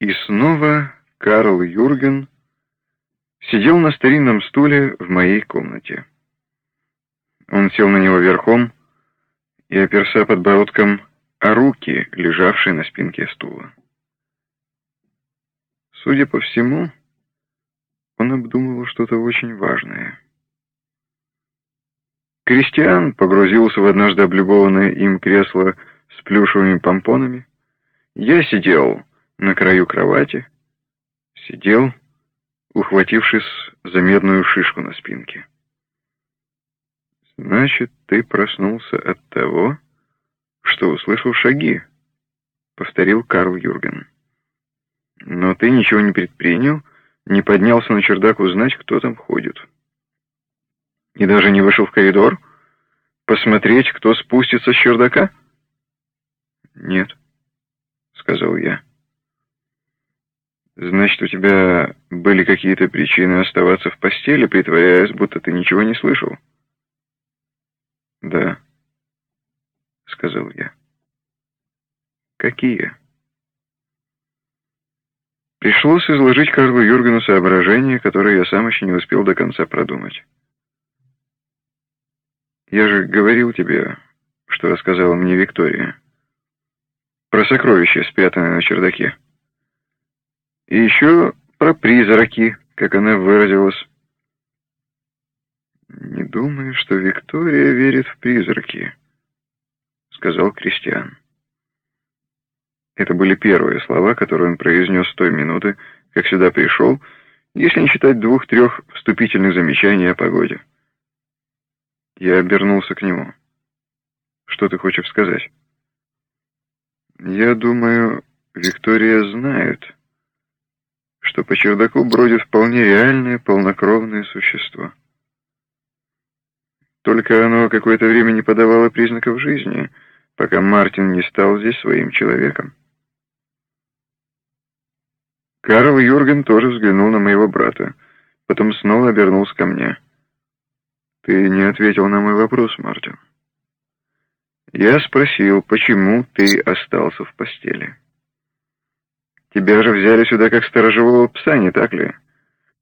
И снова Карл Юрген сидел на старинном стуле в моей комнате. Он сел на него верхом и оперся подбородком о руки, лежавшие на спинке стула. Судя по всему, он обдумывал что-то очень важное. Кристиан погрузился в однажды облюбованное им кресло с плюшевыми помпонами. Я сидел на краю кровати, сидел, ухватившись за медную шишку на спинке. «Значит, ты проснулся от того, что услышал шаги», — повторил Карл Юрген. «Но ты ничего не предпринял, не поднялся на чердак узнать, кто там ходит. И даже не вышел в коридор, посмотреть, кто спустится с чердака?» «Нет», — сказал я. «Значит, у тебя были какие-то причины оставаться в постели, притворяясь, будто ты ничего не слышал?» «Да», — сказал я. «Какие?» Пришлось изложить Карлу Юргену соображения, которые я сам еще не успел до конца продумать. «Я же говорил тебе, что рассказала мне Виктория, про сокровища, спрятанные на чердаке». И еще про призраки, как она выразилась. «Не думаю, что Виктория верит в призраки», — сказал Кристиан. Это были первые слова, которые он произнес с той минуты, как сюда пришел, если не считать двух-трех вступительных замечаний о погоде. Я обернулся к нему. «Что ты хочешь сказать?» «Я думаю, Виктория знает», что по чердаку бродит вполне реальное полнокровное существо. Только оно какое-то время не подавало признаков жизни, пока Мартин не стал здесь своим человеком. Карл Юрген тоже взглянул на моего брата, потом снова обернулся ко мне. «Ты не ответил на мой вопрос, Мартин. Я спросил, почему ты остался в постели?» Тебя же взяли сюда как сторожевого пса, не так ли?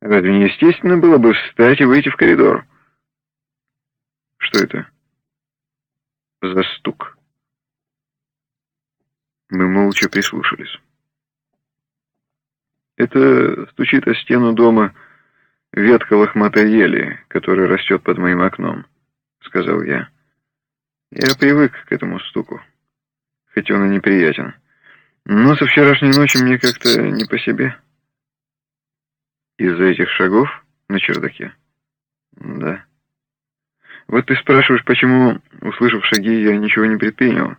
Разве не естественно было бы встать и выйти в коридор? Что это? За стук. Мы молча прислушались. Это стучит о стену дома ветка лохматой ели, которая растет под моим окном, сказал я. Я привык к этому стуку, хоть он и неприятен. Но со вчерашней ночи мне как-то не по себе. Из-за этих шагов на чердаке? Да. Вот ты спрашиваешь, почему, услышав шаги, я ничего не предпринял?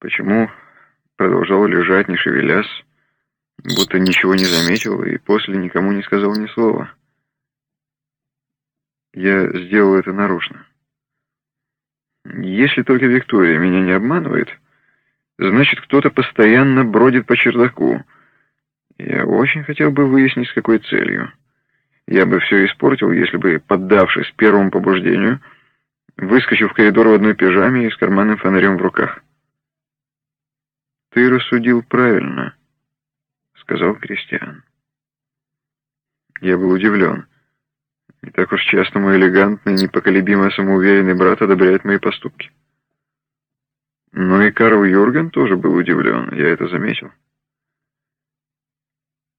Почему продолжал лежать, не шевелясь, будто ничего не заметил и после никому не сказал ни слова? Я сделал это нарочно. Если только Виктория меня не обманывает... Значит, кто-то постоянно бродит по чердаку. Я очень хотел бы выяснить, с какой целью. Я бы все испортил, если бы, поддавшись первому побуждению, выскочил в коридор в одной пижаме и с карманным фонарем в руках. «Ты рассудил правильно», — сказал Кристиан. Я был удивлен. Не так уж часто мой элегантный, непоколебимо самоуверенный брат одобряет мои поступки. Но и Карл Юрген тоже был удивлен, я это заметил.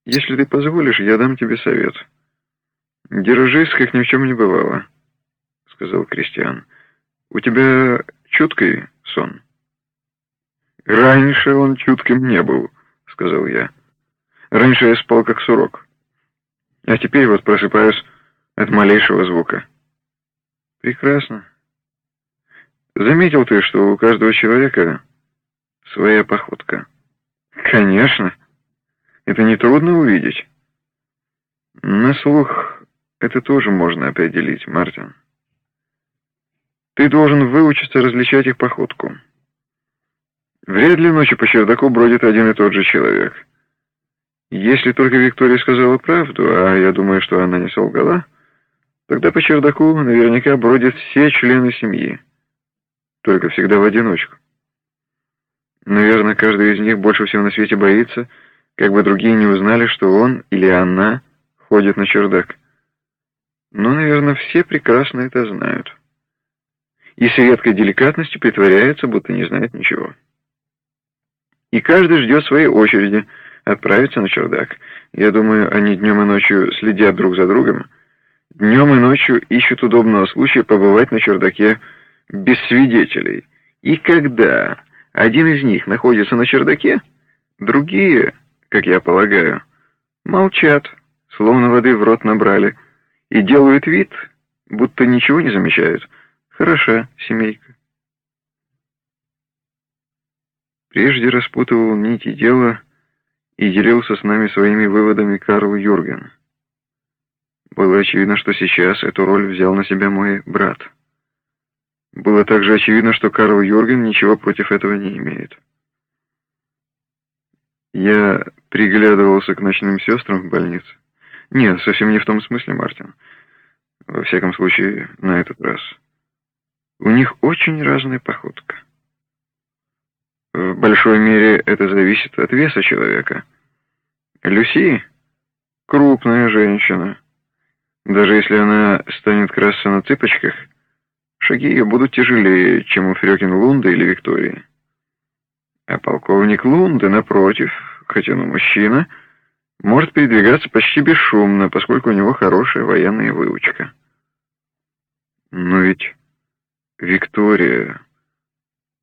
«Если ты позволишь, я дам тебе совет. Держись, как ни в чем не бывало», — сказал Кристиан. «У тебя чуткий сон?» «Раньше он чутким не был», — сказал я. «Раньше я спал как сурок. А теперь вот просыпаюсь от малейшего звука». «Прекрасно. Заметил ты, что у каждого человека своя походка? Конечно. Это нетрудно увидеть. На слух это тоже можно определить, Мартин. Ты должен выучиться различать их походку. Вряд ли ночью по чердаку бродит один и тот же человек. Если только Виктория сказала правду, а я думаю, что она не солгала, тогда по чердаку наверняка бродят все члены семьи только всегда в одиночку. Наверное, каждый из них больше всего на свете боится, как бы другие не узнали, что он или она ходит на чердак. Но, наверное, все прекрасно это знают. И с редкой деликатностью притворяются, будто не знают ничего. И каждый ждет своей очереди отправиться на чердак. Я думаю, они днем и ночью следят друг за другом. Днем и ночью ищут удобного случая побывать на чердаке без свидетелей. И когда один из них находится на чердаке, другие, как я полагаю, молчат, словно воды в рот набрали, и делают вид, будто ничего не замечают. Хороша семейка. Прежде распутывал нити дела и делился с нами своими выводами Карл Юрген. Было очевидно, что сейчас эту роль взял на себя мой брат. Было также очевидно, что Карл Юрген ничего против этого не имеет. Я приглядывался к ночным сестрам в больнице. Нет, совсем не в том смысле, Мартин. Во всяком случае, на этот раз. У них очень разная походка. В большой мере это зависит от веса человека. Люси — крупная женщина. Даже если она станет красться на цыпочках, шаги ее будут тяжелее, чем у Фрёкин Лунда или Виктории. А полковник Лунда, напротив, хотя он мужчина, может передвигаться почти бесшумно, поскольку у него хорошая военная выучка. Но ведь Виктория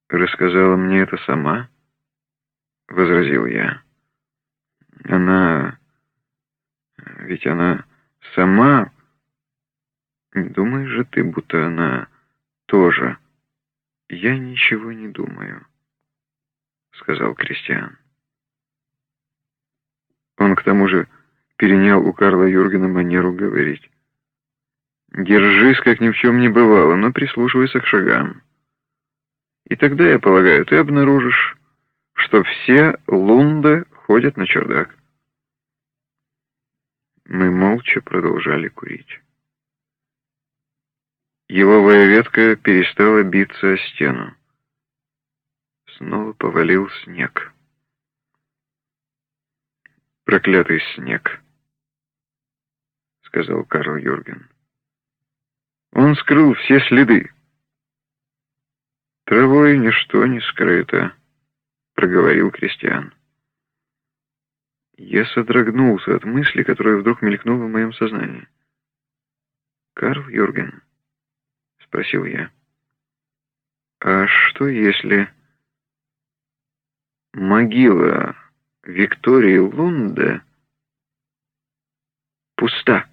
рассказала мне это сама, — возразил я. Она... Ведь она сама... Думаешь же ты, будто она тоже... Я ничего не думаю, — сказал Кристиан. Он к тому же перенял у Карла Юргена манеру говорить. Держись, как ни в чем не бывало, но прислушивайся к шагам. И тогда, я полагаю, ты обнаружишь, что все лунды ходят на чердак. Мы молча продолжали курить. Еловая ветка перестала биться о стену. Снова повалил снег. «Проклятый снег», — сказал Карл Юрген. «Он скрыл все следы». «Травой ничто не скрыто», — проговорил Кристиан. Я содрогнулся от мысли, которая вдруг мелькнула в моем сознании. «Карл Юрген?» — спросил я. «А что если могила Виктории Лунде пуста?»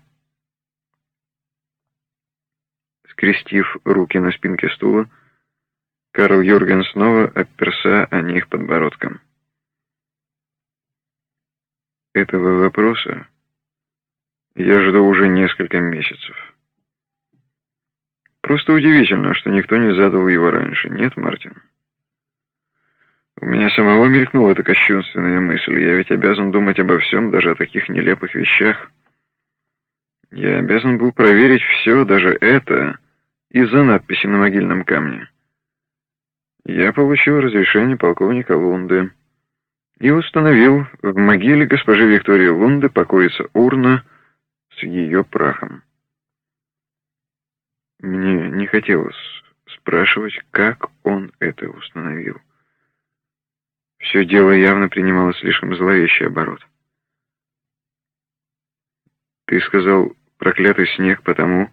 Скрестив руки на спинке стула, Карл Юрген снова оперся о них подбородком. Этого вопроса я жду уже несколько месяцев. Просто удивительно, что никто не задал его раньше, нет, Мартин? У меня самого мелькнула эта кощунственная мысль. Я ведь обязан думать обо всем, даже о таких нелепых вещах. Я обязан был проверить все, даже это, из-за надписи на могильном камне. Я получил разрешение полковника Лунды и установил, в могиле госпожи Виктории Лунды покоится урна с ее прахом. Мне не хотелось спрашивать, как он это установил. Все дело явно принимало слишком зловещий оборот. Ты сказал проклятый снег потому,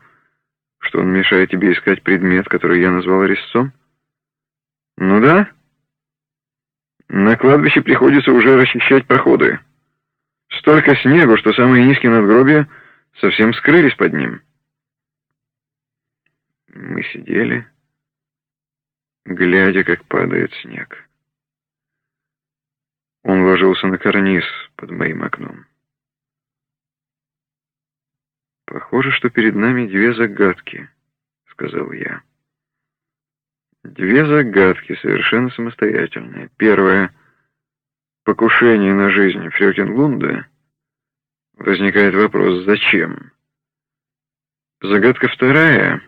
что он мешает тебе искать предмет, который я назвал резцом? Ну да. На кладбище приходится уже расчищать проходы. Столько снегу, что самые низкие надгробия совсем скрылись под ним. Мы сидели, глядя, как падает снег. Он ложился на карниз под моим окном. «Похоже, что перед нами две загадки», — сказал я. Две загадки, совершенно самостоятельные. Первое. Покушение на жизнь Фрёкинлунда. Возникает вопрос, зачем? Загадка вторая.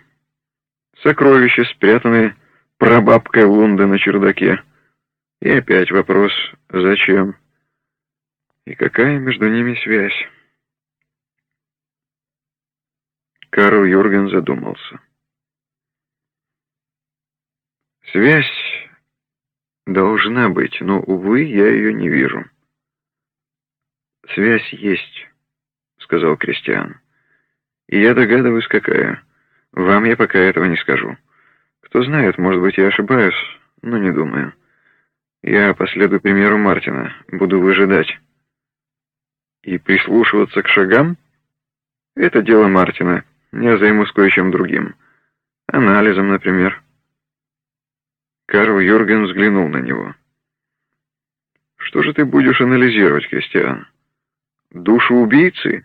Сокровища, спрятанные прабабкой Лунда на чердаке. И опять вопрос, зачем? И какая между ними связь? Карл Юрген задумался. Связь должна быть, но, увы, я ее не вижу. Связь есть, сказал Кристиан. И я догадываюсь, какая. Вам я пока этого не скажу. Кто знает, может быть, я ошибаюсь, но не думаю. Я последую примеру Мартина, буду выжидать. И прислушиваться к шагам? Это дело Мартина. Я займусь кое-чем другим. Анализом, например. Карл Юрген взглянул на него. «Что же ты будешь анализировать, Кристиан? Душу убийцы?»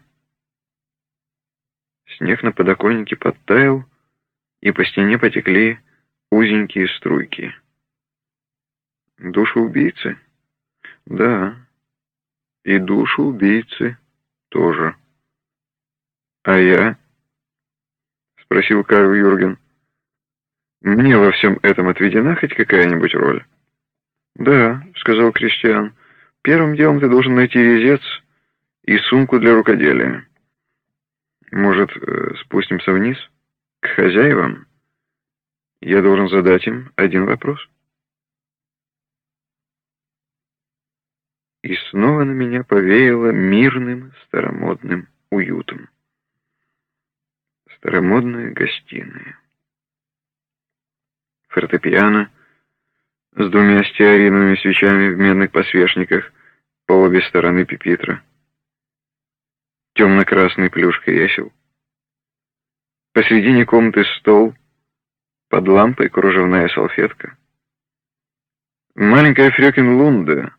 Снег на подоконнике подтаял, и по стене потекли узенькие струйки. «Душу убийцы?» «Да, и душу убийцы тоже». «А я?» — спросил Карл Юрген. Мне во всем этом отведена хоть какая-нибудь роль? Да, сказал Кристиан. Первым делом ты должен найти резец и сумку для рукоделия. Может, э, спустимся вниз? К хозяевам? Я должен задать им один вопрос. И снова на меня повеяло мирным старомодным уютом. Старомодная гостиная фортепиано с двумя стеариновыми свечами в медных посвечниках по обе стороны пепитра. Темно-красный плюш кресел. Посредине комнаты стол, под лампой кружевная салфетка. Маленькая Фрёкин Лунда,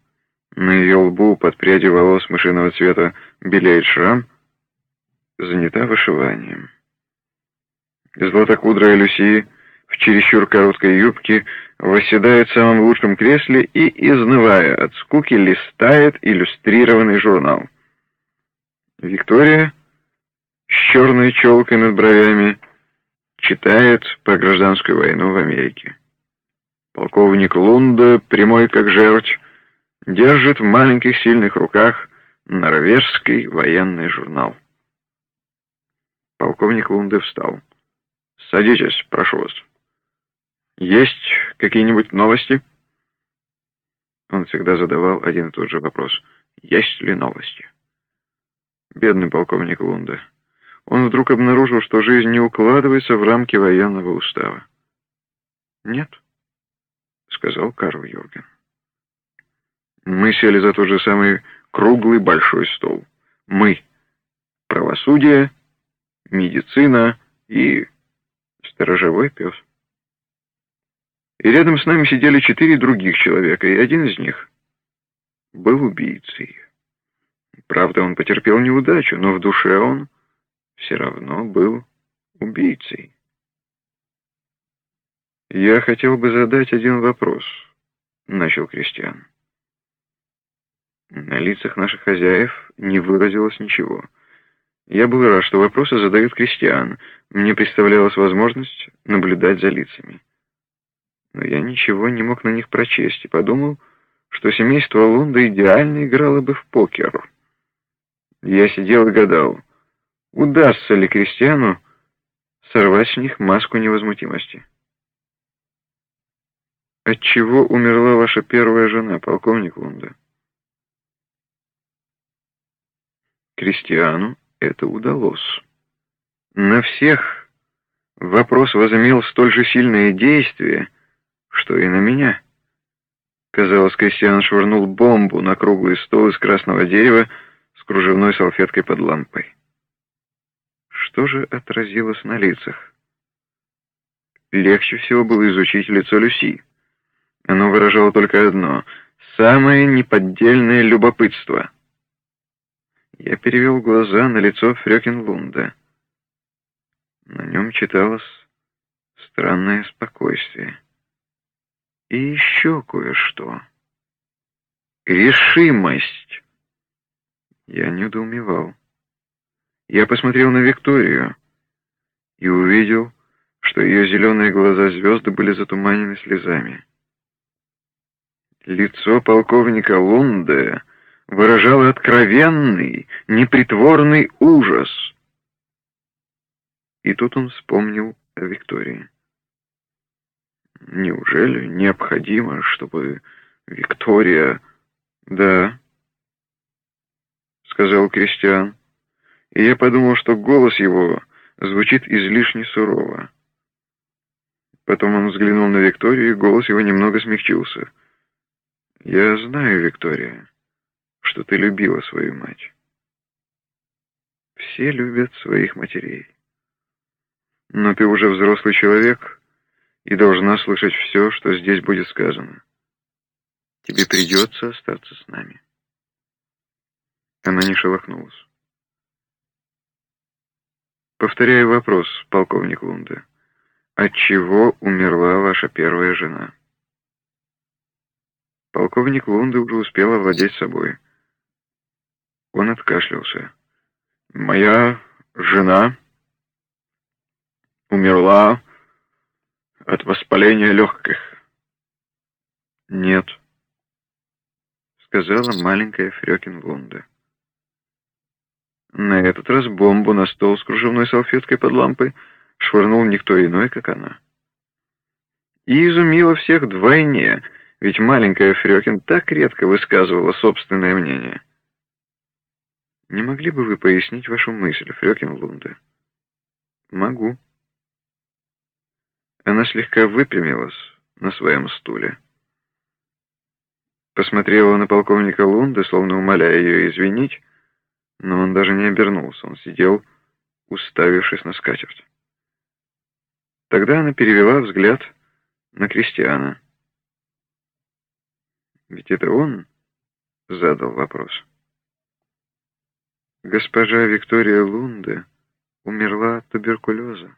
на ее лбу под прядью волос мышиного цвета белеет шрам, занята вышиванием. Златокудрая Люси в чересчур короткой юбке, восседает в самом лучшем кресле и, изнывая от скуки, листает иллюстрированный журнал. Виктория с черной челкой над бровями читает про гражданскую войну в Америке. Полковник Лунда, прямой как жерть, держит в маленьких сильных руках норвежский военный журнал. Полковник Лунда встал. «Садитесь, прошу вас». Есть какие-нибудь новости? Он всегда задавал один и тот же вопрос. Есть ли новости? Бедный полковник Лунда. Он вдруг обнаружил, что жизнь не укладывается в рамки военного устава. «Нет», — сказал Карл Юрген. Мы сели за тот же самый круглый большой стол. Мы — правосудие, медицина и сторожевой пес. И рядом с нами сидели четыре других человека, и один из них был убийцей. Правда, он потерпел неудачу, но в душе он все равно был убийцей. «Я хотел бы задать один вопрос», — начал Кристиан. На лицах наших хозяев не выразилось ничего. Я был рад, что вопросы задает Кристиан. Мне представлялась возможность наблюдать за лицами но я ничего не мог на них прочесть и подумал, что семейство Лунда идеально играло бы в покер. Я сидел и гадал, удастся ли крестьяну сорвать с них маску невозмутимости. От чего умерла ваша первая жена, полковник Лунда? Крестьяну это удалось. На всех вопрос возымел столь же сильное действие, что и на меня. Казалось, Кристиан швырнул бомбу на круглый стол из красного дерева кружевной салфеткой под лампой. Что же отразилось на лицах? Легче всего было изучить лицо Люси. Оно выражало только одно — самое неподдельное любопытство. Я перевел глаза на лицо Фрёкинлунда. На нем читалось странное спокойствие. И еще кое-что. Решимость. Я недоумевал. Я посмотрел на Викторию и увидел, что ее зеленые глаза звезды были затуманены слезами. Лицо полковника Лунде выражало откровенный, непритворный ужас. И тут он вспомнил о Виктории. Неужели необходимо, чтобы Виктория... Да, сказал Кристиан, и я подумал, что голос его звучит излишне сурово. Потом он взглянул на Викторию, и голос его немного смягчился. «Я знаю, Виктория, что ты любила свою мать. Все любят своих матерей. Но ты уже взрослый человек и должна слышать все, что здесь будет сказано. Тебе придется остаться с нами». Она не шелохнулась. Повторяю вопрос, полковник Лунда. От чего умерла ваша первая жена? Полковник Лунда уже успел овладеть собой. Он откашлялся. Моя жена умерла от воспаления легких. Нет, сказала маленькая Фрёкин Лунда. На этот раз бомбу на стол с кружевной салфеткой под лампой швырнул никто иной, как она. И изумила всех вдвойне, ведь маленькая Фрёкин так редко высказывала собственное мнение. Не могли бы вы пояснить вашу мысль, Фрёкин Лунде? Могу. Она слегка выпрямилась на своем стуле. Посмотрела на полковника Лунды, словно умоляя ее извинить, но он даже не обернулся, он сидел, уставившись на скатерть. Тогда она перевела взгляд на Кристиана. Ведь это он задал вопрос. «Госпожа Виктория Лунде умерла от туберкулеза»,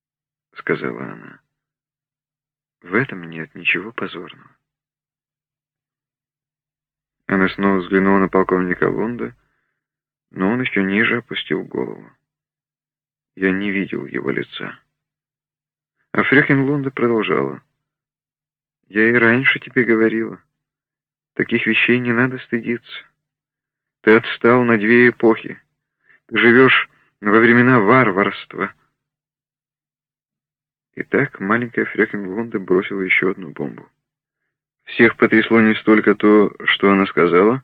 — сказала она. «В этом нет ничего позорного». Она снова взглянула на полковника Лунда, но он еще ниже опустил голову. Я не видел его лица. А Фрехенлунда продолжала. «Я и раньше тебе говорила. Таких вещей не надо стыдиться. Ты отстал на две эпохи. Ты живешь во времена варварства». Итак, маленькая Фрехенлунда бросила еще одну бомбу. Всех потрясло не столько то, что она сказала,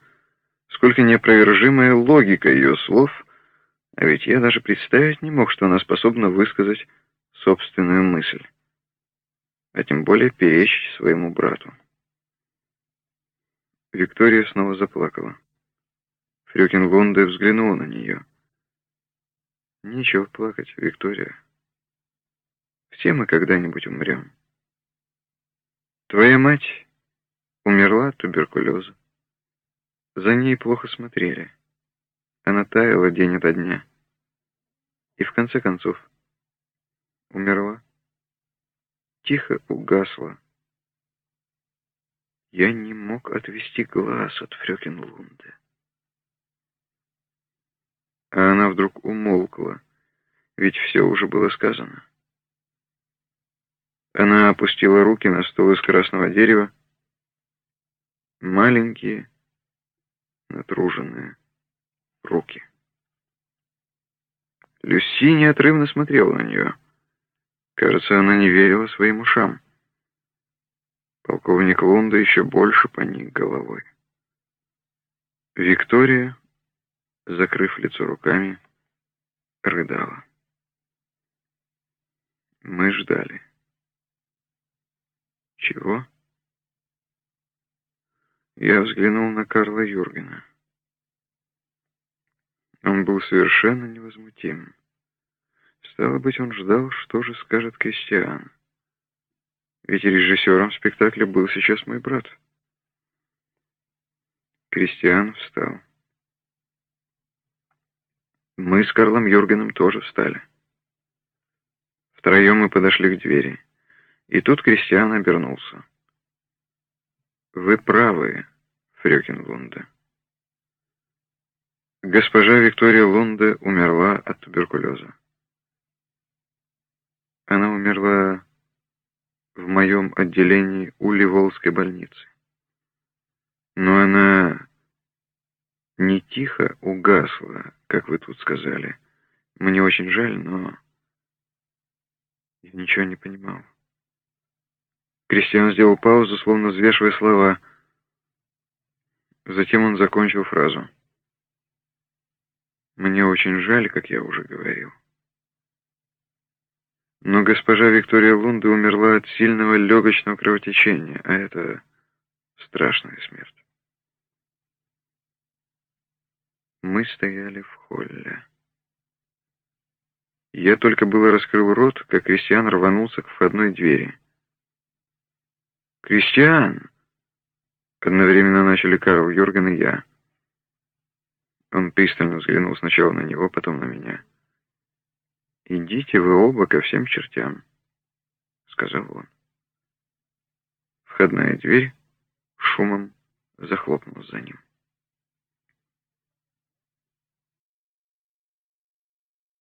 сколько неопровержимая логика ее слов, а ведь я даже представить не мог, что она способна высказать собственную мысль, а тем более перечить своему брату. Виктория снова заплакала. Фрюкин Лунде взглянула на нее. «Нечего плакать, Виктория. Все мы когда-нибудь умрем. Твоя мать умерла от туберкулеза. За ней плохо смотрели. Она таяла день ото дня. И в конце концов умерла. Тихо угасла. Я не мог отвести глаз от Фрёкинлунда. А она вдруг умолкла, ведь все уже было сказано. Она опустила руки на стол из красного дерева, маленькие, натруженные руки. Люси неотрывно смотрела на нее. Кажется, она не верила своим ушам. Полковник Лунда еще больше поник головой. Виктория, закрыв лицо руками, рыдала. Мы ждали. Чего? Я взглянул на Карла Юргена. Он был совершенно невозмутим. Стало быть, он ждал, что же скажет Кристиан. Ведь режиссером спектакля был сейчас мой брат. Кристиан встал. Мы с Карлом Юргеном тоже встали. Втроем мы подошли к двери. И тут Кристиан обернулся. Вы правы, Фрёкин Лунда. Госпожа Виктория Лунда умерла от туберкулеза. Она умерла в моем отделении у Ливолской больницы. Но она не тихо угасла, как вы тут сказали. Мне очень жаль, но я ничего не понимал. Кристиан сделал паузу, словно взвешивая слова. Затем он закончил фразу. «Мне очень жаль, как я уже говорил. Но госпожа Виктория Лунда умерла от сильного легочного кровотечения, а это страшная смерть. Мы стояли в холле. Я только было раскрыл рот, как Кристиан рванулся к входной двери. «Кристиан!» Одновременно начали Карл Юрген и я. Он пристально взглянул сначала на него, потом на меня. «Идите вы оба ко всем чертям», — сказал он. Входная дверь шумом захлопнулась за ним.